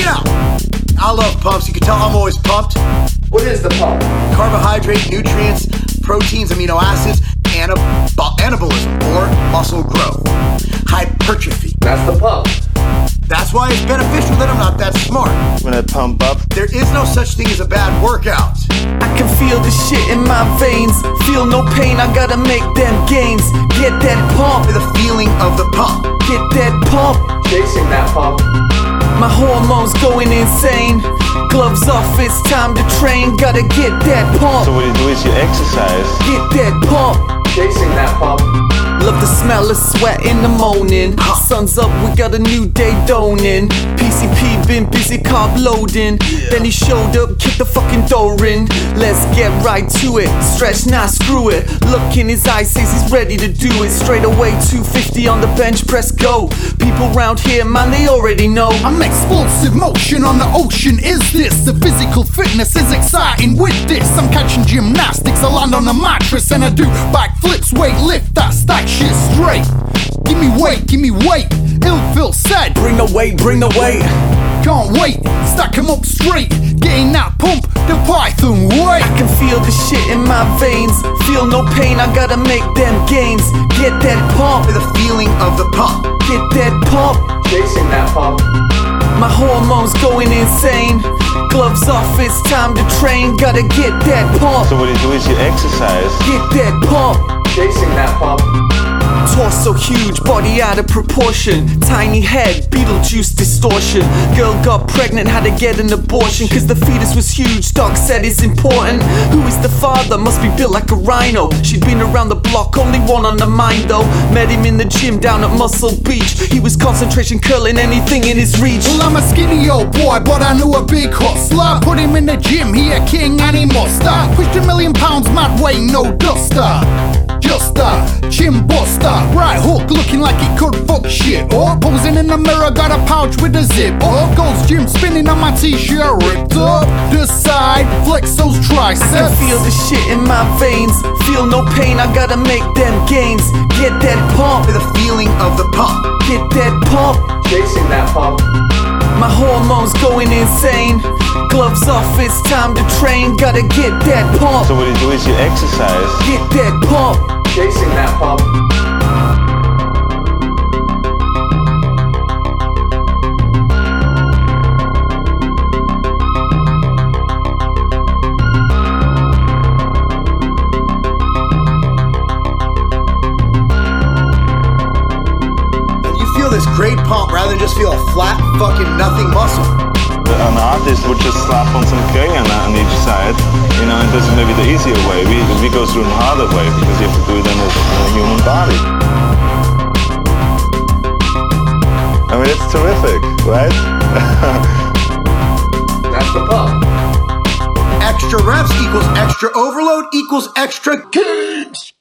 Check it out. I love pumps. You can tell I'm always pumped. What is the pump? Carbohydrate, nutrients, proteins, amino acids, anab- anabolism or muscle growth, hypertrophy. That's the pump. That's why it's beneficial that I'm not that smart. When I pump up, There is no such thing as a bad workout. I can feel the shit in my veins. Feel no pain, I gotta make them gains. Get that pump, The feeling of the pump. get that pump. Chasing that pump. My hormones going insane. Gloves off, it's time to train. Gotta get that pump. so what you do is you exercise. get that pump. Chasing that pump. Love the smell of sweat in the morning. Sun's up, we got a new day dawning. PCP been busy carb loading. Then he showed up, kicked the fucking door in. Let's get right to it. Stretch now, screw it. Look in his eyes, says he's ready to do it. Straight away, 250 on the bench, press go. People round here, man, they already know. I'm explosive motion on the ocean. Is this the physical fitness is exciting? With this, I'm catching gymnastics. I land on a mattress and I do backflips, weight lift that stack shit straight. Give me weight, give me weight. Ill Phil said, Bring the weight, bring the weight. Can't wait. Stack 'em up straight. Getting that pump, the python way. I can feel the shit in my veins. Feel no pain, I gotta make them gains. Get that pump, The feeling of the pump. get that pump. Chasing that pump. My hormones going insane. Gloves off, it's time to train. Gotta get that pump, So what you do is you exercise. get that pump. Chasing that pump. Torso huge, body out of proportion. Tiny head, Beetlejuice distortion. Girl got pregnant, had to get an abortion. Cause the fetus was huge, doc said it's important. Who is the father? Must be built like a rhino. She'd been around the block, only one on the mind though. Met him in the gym down at Muscle Beach. He was concentration curling anything in his reach. Well, I'm a skinny old boy, but I knew a big hustler. Put him in the gym, he a king and he must. Pushed a million pounds, mad weight, no duster. Just a chin buster. Right hook looking like he could fuck shit. Oh, posing in the mirror, got a pouch with a zip. Oh, goes gym spinning on my t-shirt, ripped up. The side, flex those I can triceps. feel the shit in my veins. Feel no pain, I gotta make them gains. Get that pump, The feeling of the pump. get that pump. Chasing that pump. My hormones going insane. Gloves off, it's time to train. Gotta get that pump, So what you do is you exercise. get that pump. Chasing that. And you feel this great pump rather than just feel a flat fucking nothing muscle. An artist would just slap on some crayon on each side, you know, and this is maybe the easier way. We, we go through the harder way because you have to do it in a, in a human body. I mean, it's terrific, right? That's the pump. Extra reps equals extra overload equals extra gains.